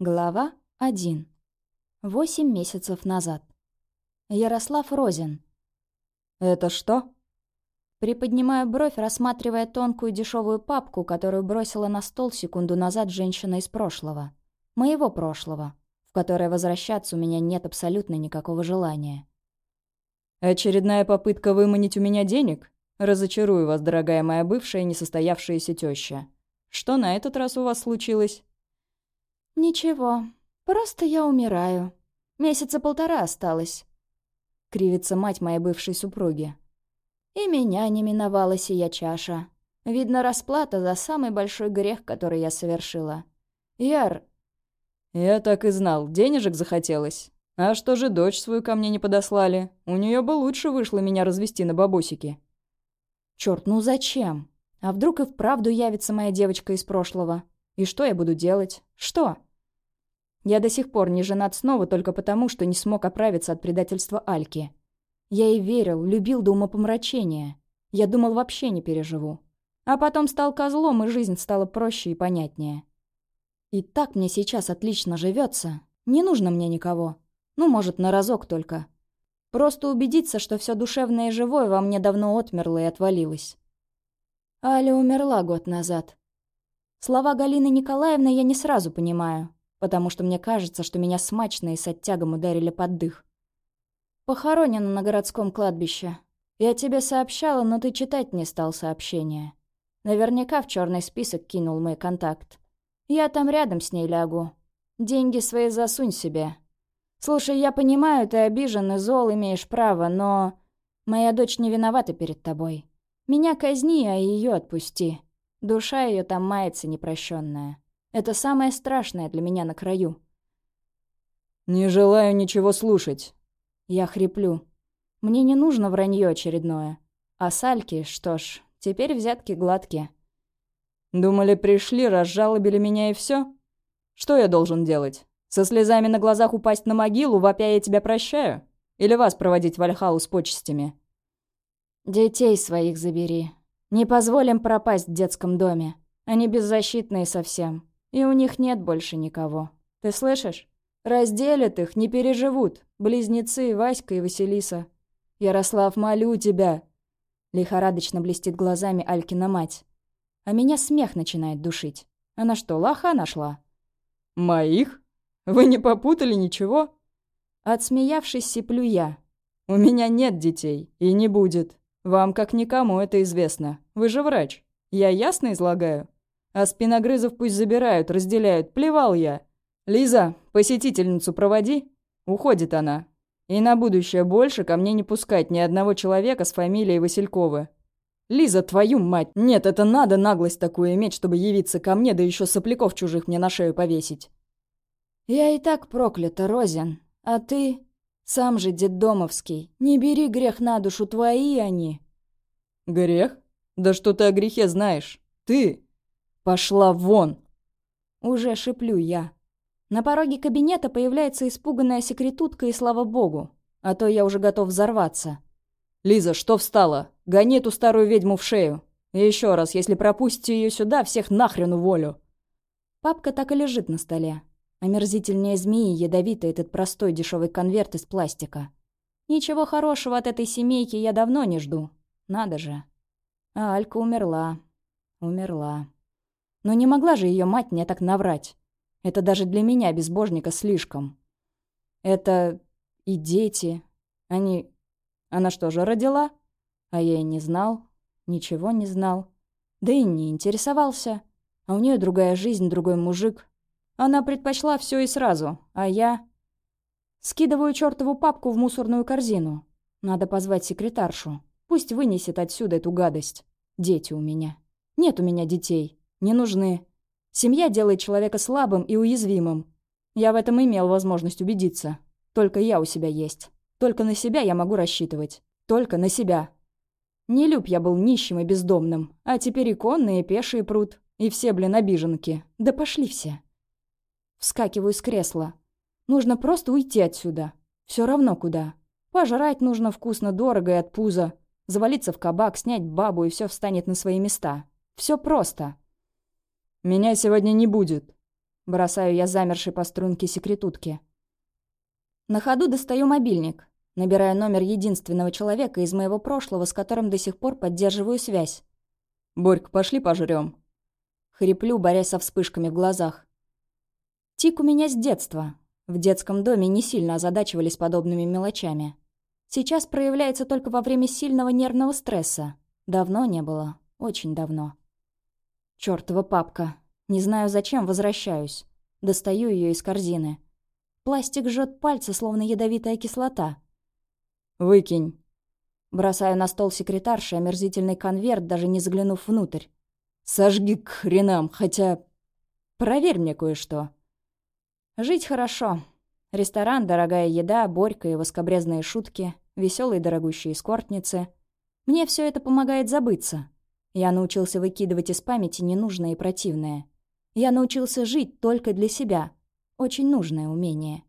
Глава 1. Восемь месяцев назад. Ярослав Розин. «Это что?» Приподнимаю бровь, рассматривая тонкую дешевую папку, которую бросила на стол секунду назад женщина из прошлого. Моего прошлого, в которое возвращаться у меня нет абсолютно никакого желания. «Очередная попытка выманить у меня денег? Разочарую вас, дорогая моя бывшая несостоявшаяся теща. Что на этот раз у вас случилось?» «Ничего, просто я умираю. Месяца полтора осталось», — кривится мать моей бывшей супруги. «И меня не миновала сия чаша. Видно, расплата за самый большой грех, который я совершила. Яр...» «Я так и знал, денежек захотелось. А что же дочь свою ко мне не подослали? У нее бы лучше вышло меня развести на бабусики». «Чёрт, ну зачем? А вдруг и вправду явится моя девочка из прошлого? И что я буду делать? Что?» Я до сих пор не женат снова только потому, что не смог оправиться от предательства Альки. Я ей верил, любил до умопомрачения. Я думал, вообще не переживу. А потом стал козлом, и жизнь стала проще и понятнее. И так мне сейчас отлично живется. Не нужно мне никого. Ну, может, на разок только. Просто убедиться, что все душевное и живое во мне давно отмерло и отвалилось. Аля умерла год назад. Слова Галины Николаевны я не сразу понимаю потому что мне кажется, что меня смачно и с оттягом ударили под дых. Похоронена на городском кладбище. Я тебе сообщала, но ты читать не стал сообщение. Наверняка в черный список кинул мой контакт. Я там рядом с ней лягу. Деньги свои засунь себе. Слушай, я понимаю, ты обижен и зол, имеешь право, но... Моя дочь не виновата перед тобой. Меня казни, а ее отпусти. Душа ее там мается непрощенная. Это самое страшное для меня на краю. «Не желаю ничего слушать». Я хриплю. Мне не нужно вранье очередное. А сальки, что ж, теперь взятки гладкие. «Думали, пришли, разжалобили меня и все? Что я должен делать? Со слезами на глазах упасть на могилу, вопя я тебя прощаю? Или вас проводить в Альхалу с почестями?» «Детей своих забери. Не позволим пропасть в детском доме. Они беззащитные совсем. И у них нет больше никого. Ты слышишь? Разделят их, не переживут. Близнецы Васька и Василиса. Ярослав, молю тебя!» Лихорадочно блестит глазами Алькина мать. А меня смех начинает душить. Она что, лоха нашла? «Моих? Вы не попутали ничего?» Отсмеявшись, сиплю я. «У меня нет детей. И не будет. Вам, как никому, это известно. Вы же врач. Я ясно излагаю?» А спиногрызов пусть забирают, разделяют. Плевал я. Лиза, посетительницу проводи. Уходит она. И на будущее больше ко мне не пускать ни одного человека с фамилией Васильковы. Лиза, твою мать! Нет, это надо наглость такую иметь, чтобы явиться ко мне, да еще сопляков чужих мне на шею повесить. Я и так проклята, Розин. А ты... Сам же детдомовский. Не бери грех на душу, твои они. Грех? Да что ты о грехе знаешь? Ты... «Пошла вон!» Уже шиплю я. На пороге кабинета появляется испуганная секретутка, и слава богу. А то я уже готов взорваться. «Лиза, что встала? Гони эту старую ведьму в шею. И еще раз, если пропустите ее сюда, всех нахрен уволю!» Папка так и лежит на столе. Омерзительнее змеи ядовитый этот простой дешевый конверт из пластика. Ничего хорошего от этой семейки я давно не жду. Надо же. А Алька умерла. Умерла. Но не могла же ее мать мне так наврать. Это даже для меня, безбожника, слишком. Это и дети. Они... Она что же, родила? А я и не знал. Ничего не знал. Да и не интересовался. А у нее другая жизнь, другой мужик. Она предпочла все и сразу. А я... Скидываю чертову папку в мусорную корзину. Надо позвать секретаршу. Пусть вынесет отсюда эту гадость. Дети у меня. Нет у меня детей не нужны. Семья делает человека слабым и уязвимым. Я в этом имел возможность убедиться. Только я у себя есть. Только на себя я могу рассчитывать. Только на себя. Не люб я был нищим и бездомным, а теперь и конные, и пешие пруд. И все, блин, обиженки. Да пошли все. Вскакиваю с кресла. Нужно просто уйти отсюда. Все равно куда. Пожрать нужно вкусно, дорого и от пуза. Завалиться в кабак, снять бабу, и все встанет на свои места. Все просто. Меня сегодня не будет. Бросаю я замершей по струнке секретутки. На ходу достаю мобильник. Набираю номер единственного человека из моего прошлого, с которым до сих пор поддерживаю связь. «Борька, пошли пожрём». Хриплю, борясь со вспышками в глазах. Тик у меня с детства. В детском доме не сильно озадачивались подобными мелочами. Сейчас проявляется только во время сильного нервного стресса. Давно не было. Очень давно. Чёртова папка. Не знаю, зачем возвращаюсь. Достаю ее из корзины. Пластик жжет пальцы, словно ядовитая кислота. «Выкинь». Бросаю на стол секретарши омерзительный конверт, даже не заглянув внутрь. «Сожги к хренам, хотя...» «Проверь мне кое-что». Жить хорошо. Ресторан, дорогая еда, Борька и воскобрезные шутки, веселые дорогущие эскортницы. Мне все это помогает забыться. Я научился выкидывать из памяти ненужное и противное. Я научился жить только для себя. Очень нужное умение.